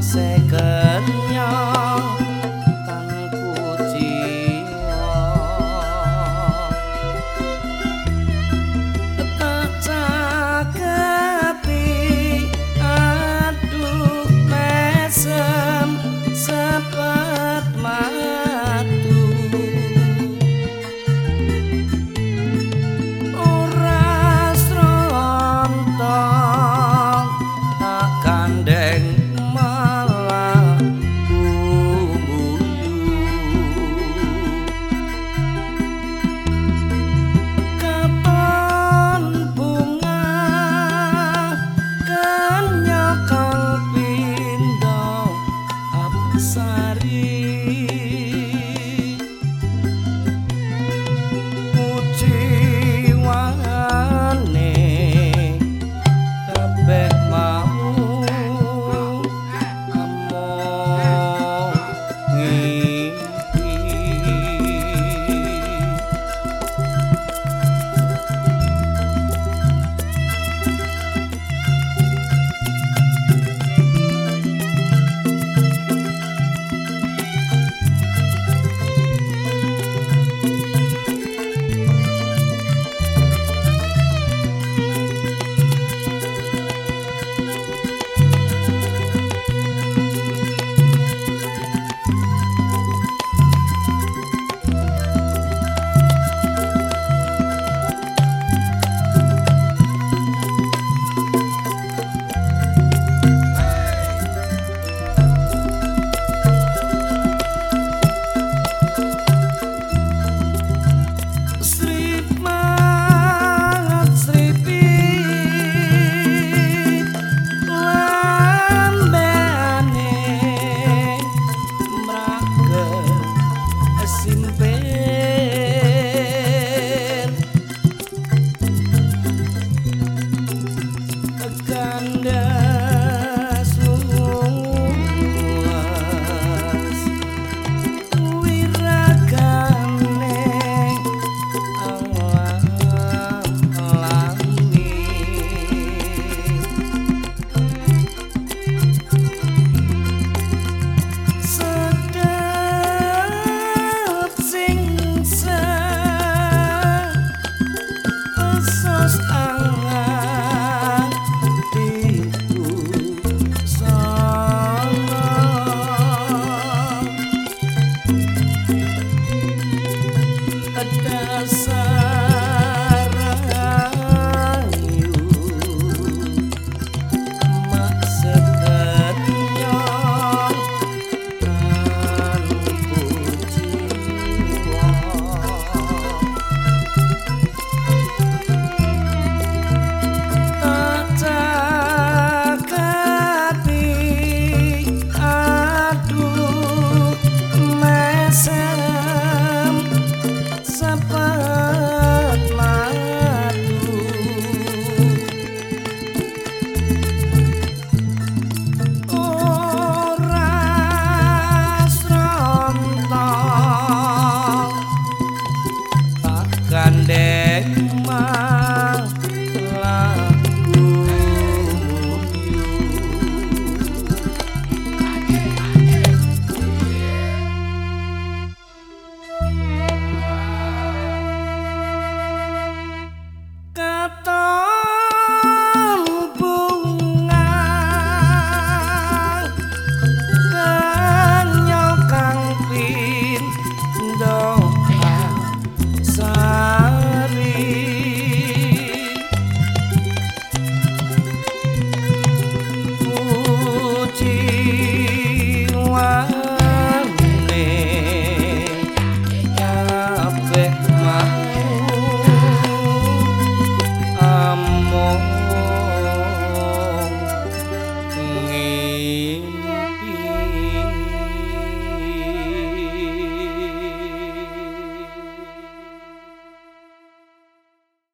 seca